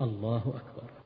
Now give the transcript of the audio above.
الله أكبر.